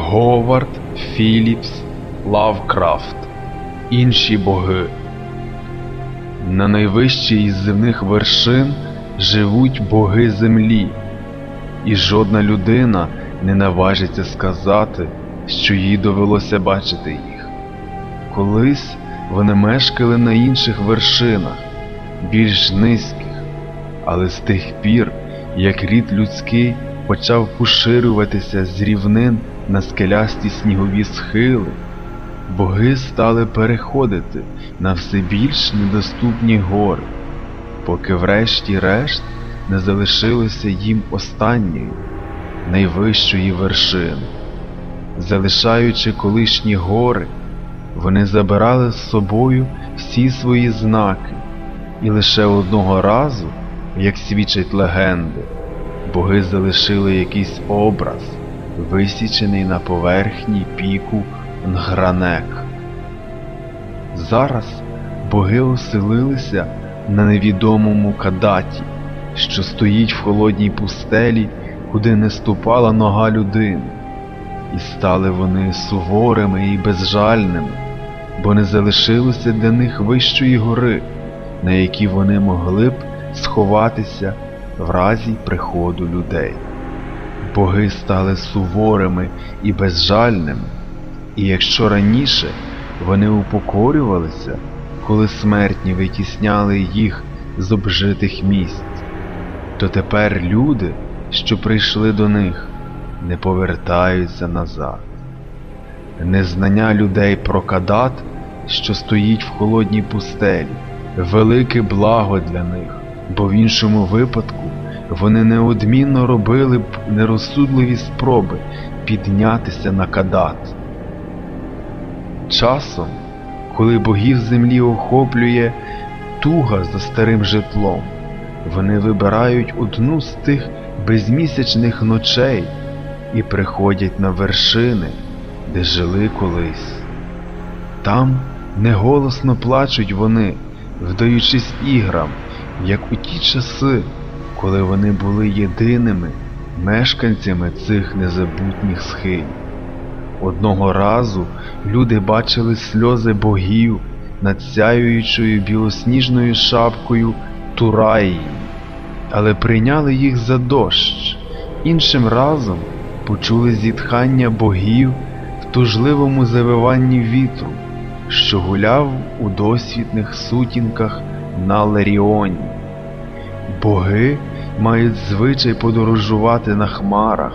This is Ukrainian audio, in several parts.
Говард Філіпс Лавкрафт Інші боги. На найвищій із земних вершин живуть боги землі, і жодна людина не наважиться сказати, що їй довелося бачити їх. Колись вони мешкали на інших вершинах, більш низьких, але з тих пір, як рід людський почав поширюватися з рівнин на скелясті снігові схили, боги стали переходити на все більш недоступні гори, поки врешті-решт не залишилося їм останньої, найвищої вершини. Залишаючи колишні гори, вони забирали з собою всі свої знаки, і лише одного разу, як свідчать легенди, боги залишили якийсь образ, висічений на поверхні піку Нгранек. Зараз боги оселилися на невідомому кадаті, що стоїть в холодній пустелі, куди не ступала нога людини, і стали вони суворими і безжальними, бо не залишилося для них вищої гори, на якій вони могли б сховатися в разі приходу людей. Боги стали суворими і безжальними, і якщо раніше вони упокорювалися, коли смертні витісняли їх з обжитих місць, то тепер люди, що прийшли до них, не повертаються назад. Незнання людей про кадат, що стоїть в холодній пустелі, велике благо для них, бо в іншому випадку вони неодмінно робили б нерозсудливі спроби піднятися на кадат. Часом, коли богів землі охоплює туга за старим житлом, вони вибирають одну з тих безмісячних ночей і приходять на вершини, де жили колись. Там неголосно плачуть вони, вдаючись іграм, як у ті часи, коли вони були єдиними мешканцями цих незабутніх схилів. Одного разу люди бачили сльози богів над сяюючою білосніжною шапкою Тураї, але прийняли їх за дощ. Іншим разом почули зітхання богів в тужливому завиванні вітру, що гуляв у досвітних сутінках на Ларіоні. Боги мають звичай подорожувати на хмарах,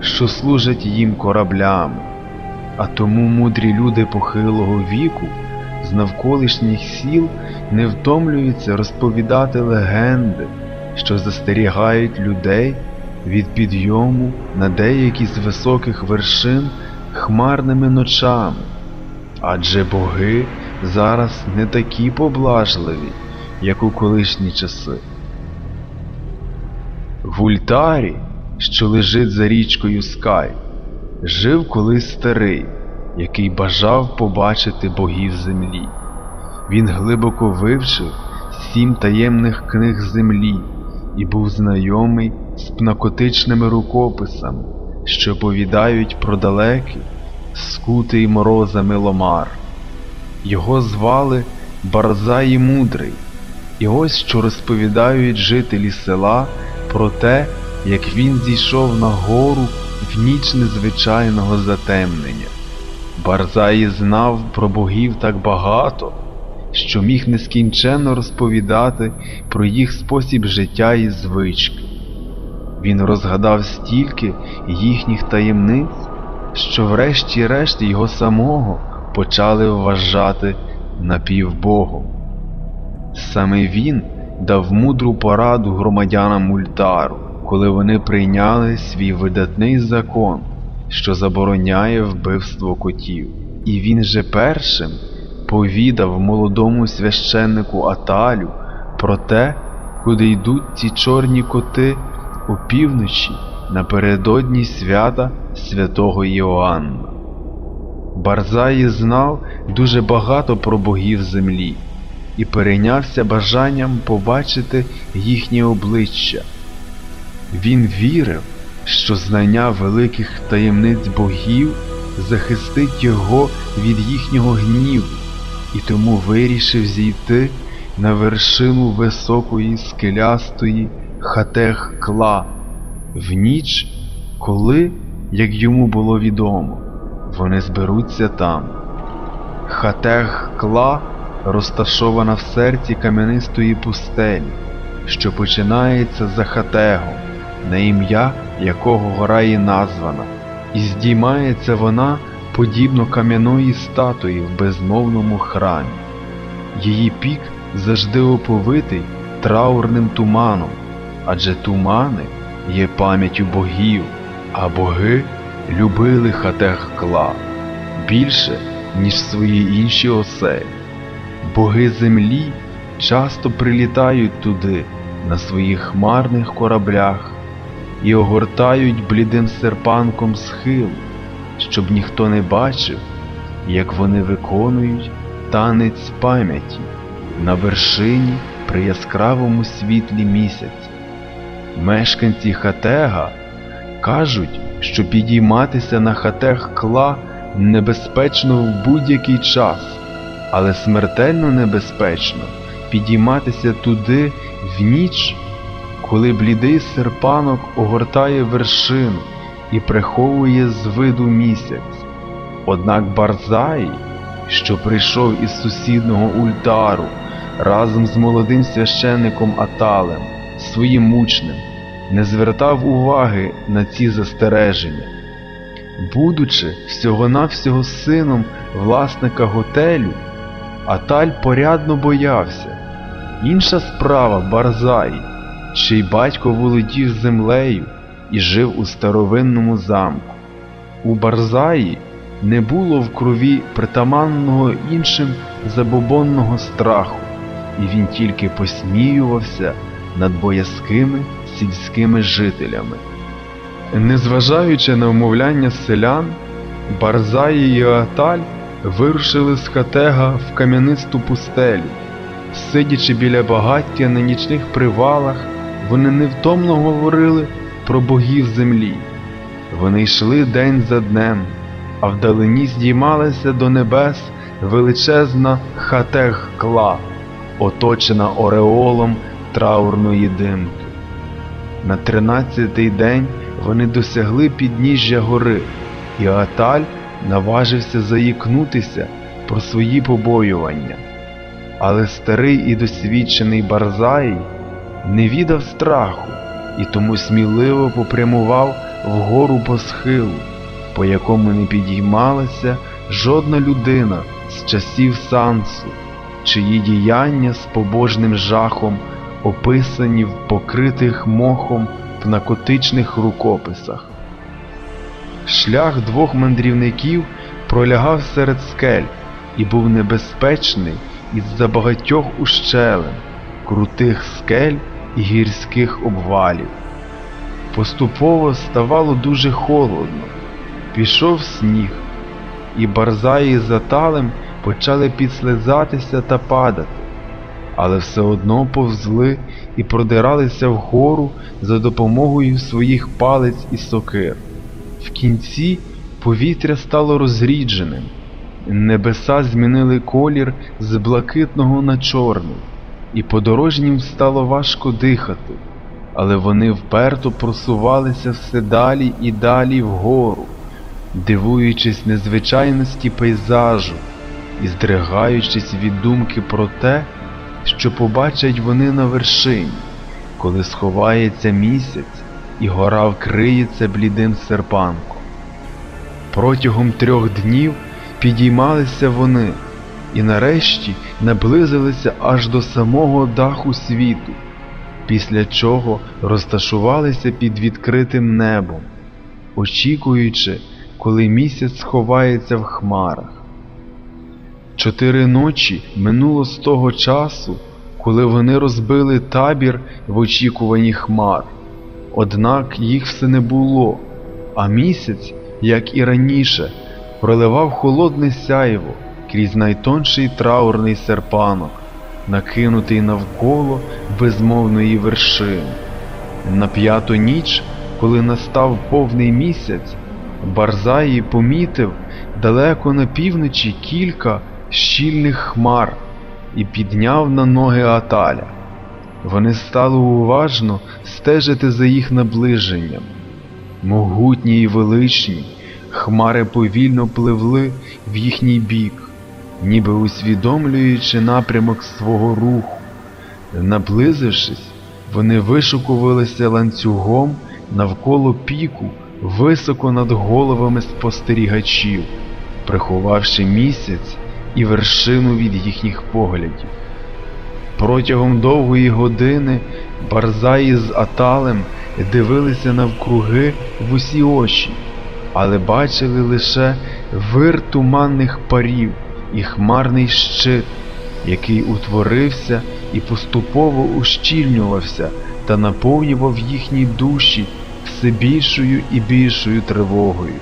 що служать їм кораблями, а тому мудрі люди похилого віку з навколишніх сіл не втомлюються розповідати легенди, що застерігають людей від підйому на деякі з високих вершин хмарними ночами, адже боги зараз не такі поблажливі, як у колишні часи. В Ультарі, що лежить за річкою Скай, жив колись старий, який бажав побачити богів землі. Він глибоко вивчив сім таємних книг землі і був знайомий з пнакотичними рукописами, що повідають про далекий, скутий морозами ломар. Його звали Барзаї Мудрий, і ось що розповідають жителі села про те, як він зійшов на гору в ніч незвичайного затемнення. Барзаї знав про богів так багато, що міг нескінченно розповідати про їх спосіб життя і звички. Він розгадав стільки їхніх таємниць, що врешті-решт його самого почали вважати напівбогом. Саме він дав мудру пораду громадянам Ультару, коли вони прийняли свій видатний закон, що забороняє вбивство котів. І він же першим повідав молодому священнику Аталю про те, куди йдуть ці чорні коти опівночі напередодні свята святого Іоанна. Барзаї знав дуже багато про богів землі і перейнявся бажанням побачити їхнє обличчя. Він вірив, що знання великих таємниць богів захистить його від їхнього гніву, і тому вирішив зійти на вершину високої скелястої хатех кла в ніч, коли, як йому було відомо, вони зберуться там. Хатех кла розташована в серці кам'янистої пустелі, що починається за хатегом, на ім'я якого гора і названа, і здіймається вона подібно кам'яної статуї в безмовному храмі. Її пік завжди оповитий траурним туманом, адже тумани є пам'яттю богів, а боги любили хатех кла більше, ніж свої інші оселі. Боги землі часто прилітають туди на своїх хмарних кораблях і огортають блідим серпанком схил, щоб ніхто не бачив, як вони виконують танець пам'яті на вершині при яскравому світлі місяця. Мешканці Хатега кажуть, що підійматися на хатег кла небезпечно в будь-який час, але смертельно небезпечно підійматися туди в ніч, коли блідий серпанок огортає вершину і приховує з виду місяць. Однак Барзаї, що прийшов із сусідного ультару разом з молодим священником Аталем, своїм учнем, не звертав уваги на ці застереження. Будучи всього-навсього сином власника готелю, Аталь порядно боявся. Інша справа Барзаї, чий батько володів землею і жив у старовинному замку. У Барзаї не було в крові притаманного іншим забобонного страху, і він тільки посміювався над боязкими сільськими жителями. Незважаючи на вмовляння селян, Барзаї і Аталь вирушили з Хатега в кам'янисту пустелю. Сидячи біля багаття на нічних привалах, вони невтомно говорили про богів землі. Вони йшли день за днем, а вдалині здіймалася до небес величезна хатег кла, оточена ореолом траурної димки. На тринадцятий день вони досягли підніжжя гори, і Аталь наважився заїкнутися про свої побоювання. Але старий і досвідчений Барзаї не відав страху і тому сміливо попрямував вгору по схилу, по якому не підіймалася жодна людина з часів сансу, чиї діяння з побожним жахом описані в покритих мохом в накотичних рукописах. Шлях двох мандрівників пролягав серед скель і був небезпечний із-за багатьох ущелин, крутих скель і гірських обвалів. Поступово ставало дуже холодно, пішов сніг, і барзаї з аталем почали підслизатися та падати, але все одно повзли і продиралися вгору за допомогою своїх палець і сокир. В кінці повітря стало розрідженим, небеса змінили колір з блакитного на чорний, і подорожнім стало важко дихати, але вони вперто просувалися все далі і далі вгору, дивуючись незвичайності пейзажу і здригаючись від думки про те, що побачать вони на вершині, коли сховається місяць і гора вкриється блідим серпанком. Протягом трьох днів підіймалися вони і нарешті наблизилися аж до самого даху світу, після чого розташувалися під відкритим небом, очікуючи, коли місяць сховається в хмарах. Чотири ночі минуло з того часу, коли вони розбили табір в очікуванні хмар. Однак їх все не було, а місяць, як і раніше, проливав холодне сяйво крізь найтонший траурний серпанок, накинутий навколо безмовної вершини. На п'яту ніч, коли настав повний місяць, Барзаї помітив далеко на півночі кілька щільних хмар і підняв на ноги Аталя. Вони стали уважно стежити за їх наближенням. Могутні й величні, хмари повільно пливли в їхній бік, ніби усвідомлюючи напрямок свого руху. Наблизившись, вони вишукувалися ланцюгом навколо піку високо над головами спостерігачів, приховавши місяць і вершину від їхніх поглядів. Протягом довгої години Барзаї з Аталем дивилися навкруги в усі очі, але бачили лише вир туманних парів і хмарний щит, який утворився і поступово ущільнювався та наповнював їхні душі все більшою і більшою тривогою.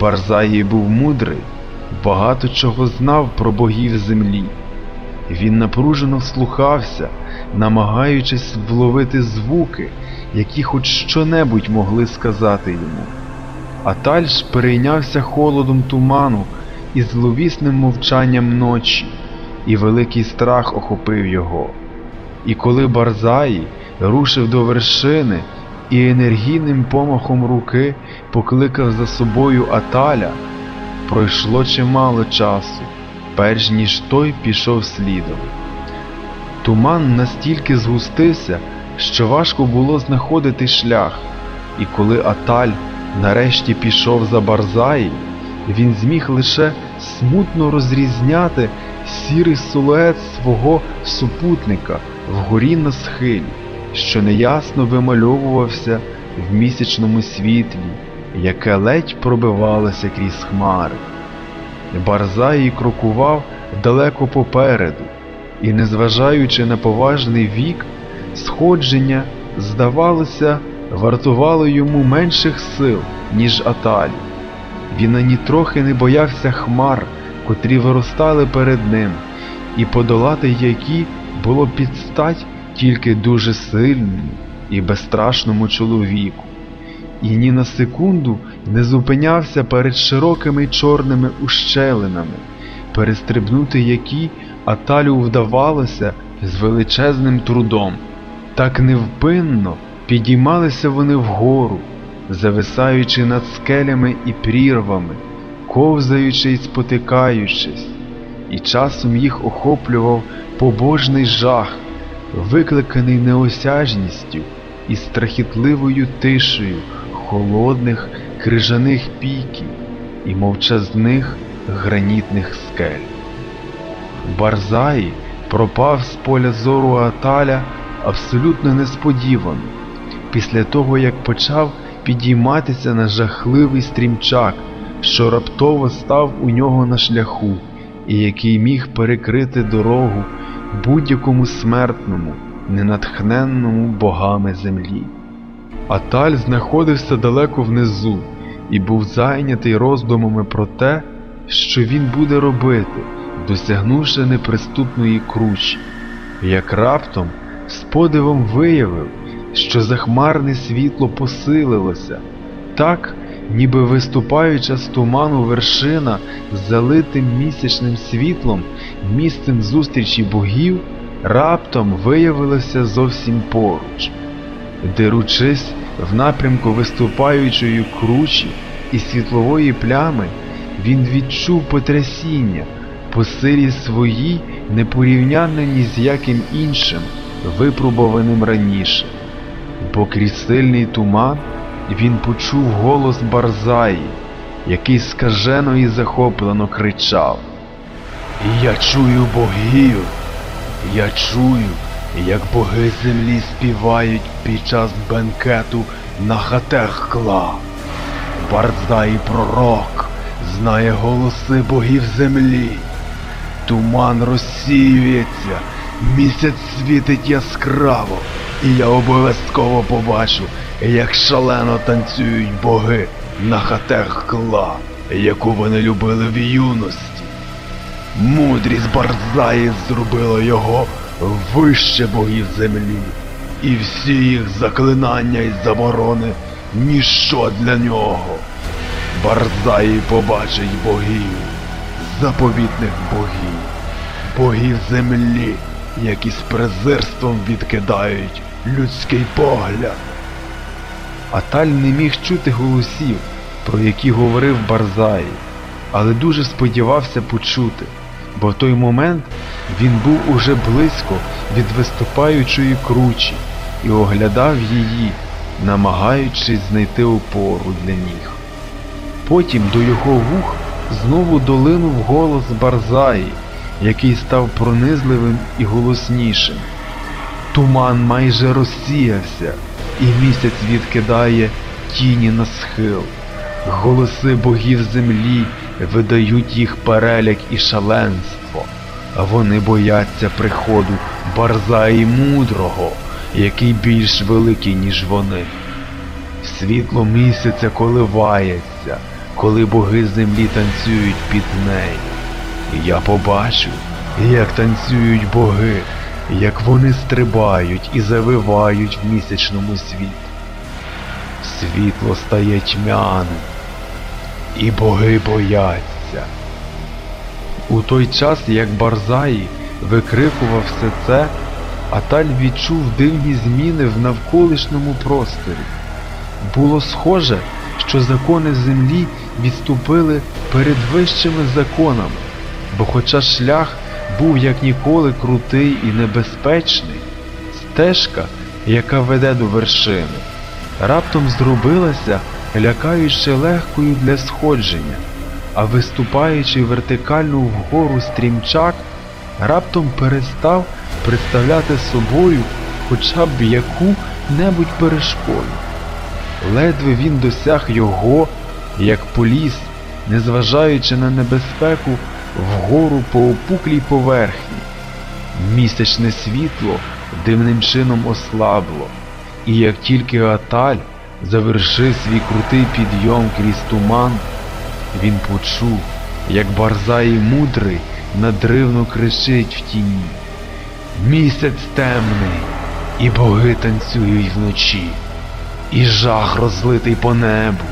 Барзаї був мудрий, багато чого знав про богів землі. Він напружено вслухався, намагаючись вловити звуки, які хоч щонебудь могли сказати йому. Аталь ж перейнявся холодом туману і зловісним мовчанням ночі, і великий страх охопив його. І коли Барзаї рушив до вершини і енергійним помахом руки покликав за собою Аталя, пройшло чимало часу, перш ніж той пішов слідом. Туман настільки згустився, що важко було знаходити шлях, і коли Аталь нарешті пішов за Барзаї, він зміг лише смутно розрізняти сірий силует свого супутника вгорі на схилі, що неясно вимальовувався в місячному світлі, яке ледь пробивалося крізь хмари. Барзаї крокував далеко попереду, і, незважаючи на поважний вік, сходження, здавалося, вартувало йому менших сил, ніж Аталі. Він ані трохи не боявся хмар, котрі виростали перед ним, і подолати які було підстать тільки дуже сильному і безстрашному чоловіку. І ні на секунду не зупинявся перед широкими чорними ущелинами, перестрибнути які Аталю вдавалося з величезним трудом. Так невпинно підіймалися вони вгору, зависаючи над скелями і прірвами, ковзаючи й спотикаючись, і часом їх охоплював побожний жах, викликаний неосяжністю і страхітливою тишею холодних крижаних піків і мовчазних гранітних скель. Барзаї пропав з поля зору Аталя абсолютно несподівано, після того як почав підійматися на жахливий стрімчак, що раптово став у нього на шляху, і який міг перекрити дорогу будь-якому смертному, ненатхненному богами землі. Аталь знаходився далеко внизу і був зайнятий роздумами про те, що він буде робити, досягнувши неприступної кручі, як раптом з подивом виявив, що захмарне світло посилилося, так, ніби виступаюча з туману вершина з залитим місячним світлом, місцем зустрічі богів, раптом виявилося зовсім поруч. Деручись в напрямку виступаючої кручі і світлової плями, він відчув потрясіння по силі своїй непорівнянно ні з яким іншим, випробуваним раніше, бо крізь сильний туман він почув голос Барзаї, який скажено і захоплено кричав: Я чую богів, я чую як боги землі співають під час бенкету на хатех кла. Бардзай пророк знає голоси богів землі. Туман розсіюється, місяць світить яскраво, і я обов'язково побачу, як шалено танцюють боги на хатех кла, яку вони любили в юності. Мудрість Барзаї зробила його вище богів землі, і всі їх заклинання й заборони ніщо для нього. Барзаї побачить богів, заповітних богів, богів землі, які з презирством відкидають людський погляд. Аталь не міг чути голосів, про які говорив Барзаї, але дуже сподівався почути, бо в той момент він був уже близько від виступаючої кручі і оглядав її, намагаючись знайти опору для ніг. Потім до його вух знову долинув голос Барзаї, який став пронизливим і голоснішим. Туман майже розсіявся, і місяць відкидає тіні на схил. Голоси богів землі видають їх переляк і шаленство, вони бояться приходу Барзаї мудрого, який більш великий, ніж вони. Світло місяця коливається, коли боги землі танцюють під нею. Я побачу, як танцюють боги, як вони стрибають і завивають в місячному світі. Світло стає тьмяним, і боги бояться. У той час, як Барзаї викрикував все це, Аталь відчув дивні зміни в навколишньому просторі. Було схоже, що закони землі відступили перед вищими законами, бо хоча шлях був як ніколи крутий і небезпечний, стежка, яка веде до вершини, раптом зробилася лякаючи легкою для сходження, а виступаючи вертикально вгору стрімчак, раптом перестав представляти собою хоча б яку-небудь перешкоду. Ледве він досяг його, як поліз, незважаючи на небезпеку, вгору по опуклій поверхні. Місячне світло дивним чином ослабло, і як тільки Аталь завершив свій крутий підйом крізь туман, він почув, як Барзаї мудрий надривно кричить в тіні. Місяць темний, і боги танцюють вночі, і жах розлитий по небу,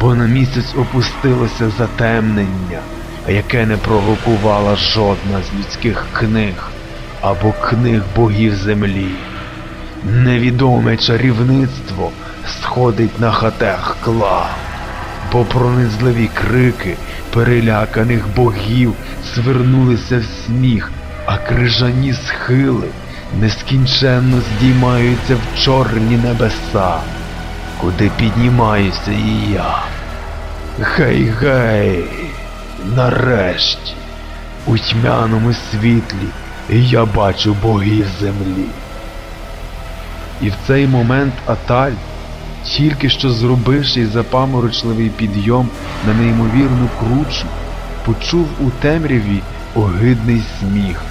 бо на місяць опустилося затемнення, яке не провокувала жодна з людських книг або книг богів землі. Невідоме чарівництво сходить на хатах кла, бо пронизливі крики переляканих богів свернулися в сміх, а крижані схили нескінченно здіймаються в чорні небеса, куди піднімаюся і я. Гей, гей, нарешті, у тьмяному світлі я бачу богів землі. І в цей момент Аталь, тільки що зробивши запаморочливий підйом на неймовірну кручу, почув у темряві огидний сміх,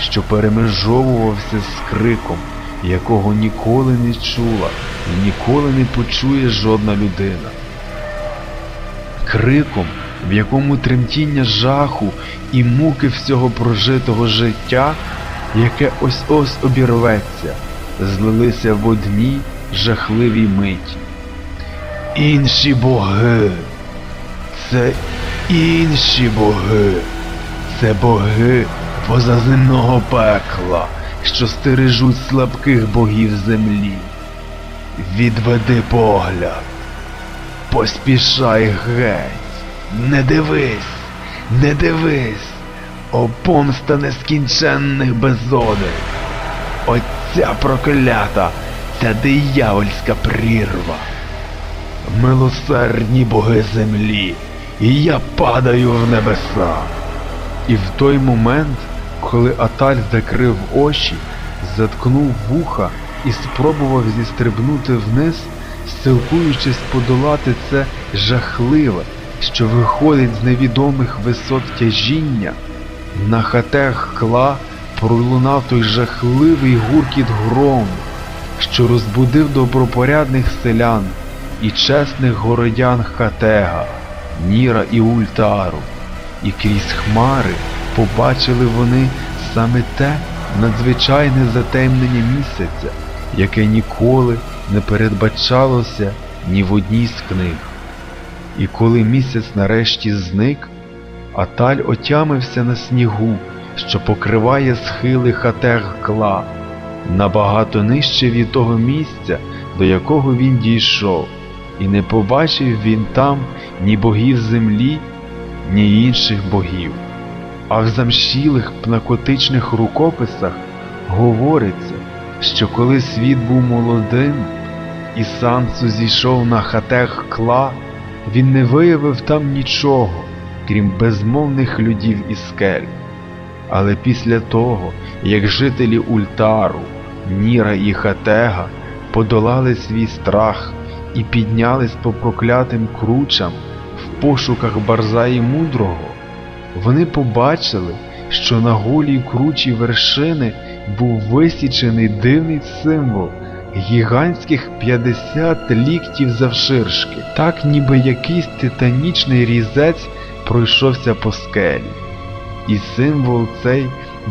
що перемежовувався з криком, якого ніколи не чула і ніколи не почує жодна людина. Криком, в якому тремтіння жаху і муки всього прожитого життя, яке ось ось обірветься, злилися в одній жахливій миті. Інші боги, це інші боги, це боги позаземного пекла, що стережуть слабких богів землі. Відведи погляд, поспішай геть, не дивись, не дивись, о помста нескінченних безодень. Оця проклята, ця диявольська прірва. Милосердні боги землі, і я падаю в небеса. І в той момент, коли Аталь закрив очі, заткнув вуха і спробував зістрибнути вниз, силкуючись подолати це жахливе, що виходить з невідомих висот тяжіння, на хатех кла пролунав той жахливий гуркіт грому, що розбудив добропорядних селян і чесних городян Хатега, Ніра і Ультару, і крізь хмари побачили вони саме те надзвичайне затемнення місяця, яке ніколи не передбачалося ні в одній з книг. І коли місяць нарешті зник, Аталь отямився на снігу, що покриває схили Хатег-Кла, набагато нижче від того місця, до якого він дійшов, і не побачив він там ні богів землі, ні інших богів. А в замшілих пнакотичних рукописах говориться, що коли світ був молодим, і Сансу зійшов на хатех кла, він не виявив там нічого, крім безмовних людів і скель. Але після того, як жителі Ультару, Ніра і Хатега подолали свій страх і піднялись по проклятим кручам в пошуках Барзаї Мудрого, вони побачили, що на голій кручі вершини був висічений дивний символ гігантських 50 ліктів завширшки, так ніби якийсь титанічний різець пройшовся по скелі. І символ цей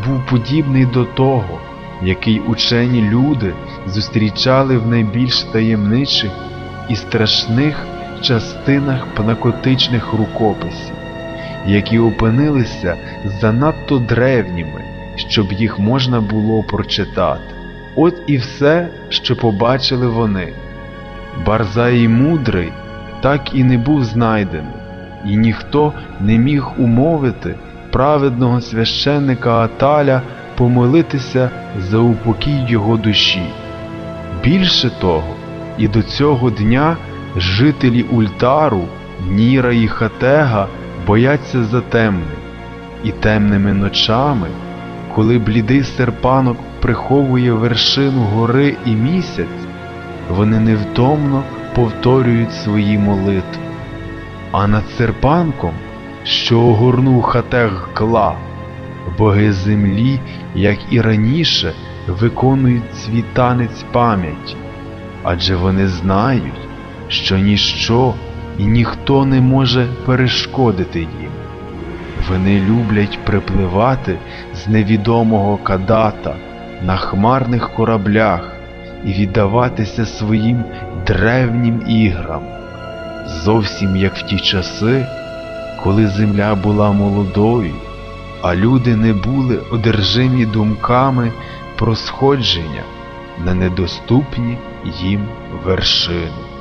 був подібний до того, який учені люди зустрічали в найбільш таємничих і страшних частинах пнакотичних рукописів, які опинилися занадто древніми, щоб їх можна було прочитати. От і все, що побачили вони. Барзаї мудрий так і не був знайдений, і ніхто не міг умовити праведного священника Аталя помолитися за упокій його душі. Більше того, і до цього дня жителі Ультару, Ніра і Хатега бояться затемнень, і темними ночами, коли блідий серпанок приховує вершину гори і місяць, вони невтомно повторюють свої молитви. А над серпанком, що огорнув хатег кла, боги землі, як і раніше, виконують свій танець пам'яті, адже вони знають, що ніщо і ніхто не може перешкодити їм. Вони люблять припливати з невідомого кадата на хмарних кораблях і віддаватися своїм древнім іграм, зовсім як в ті часи, коли земля була молодою, а люди не були одержимі думками про сходження на недоступні їм вершини.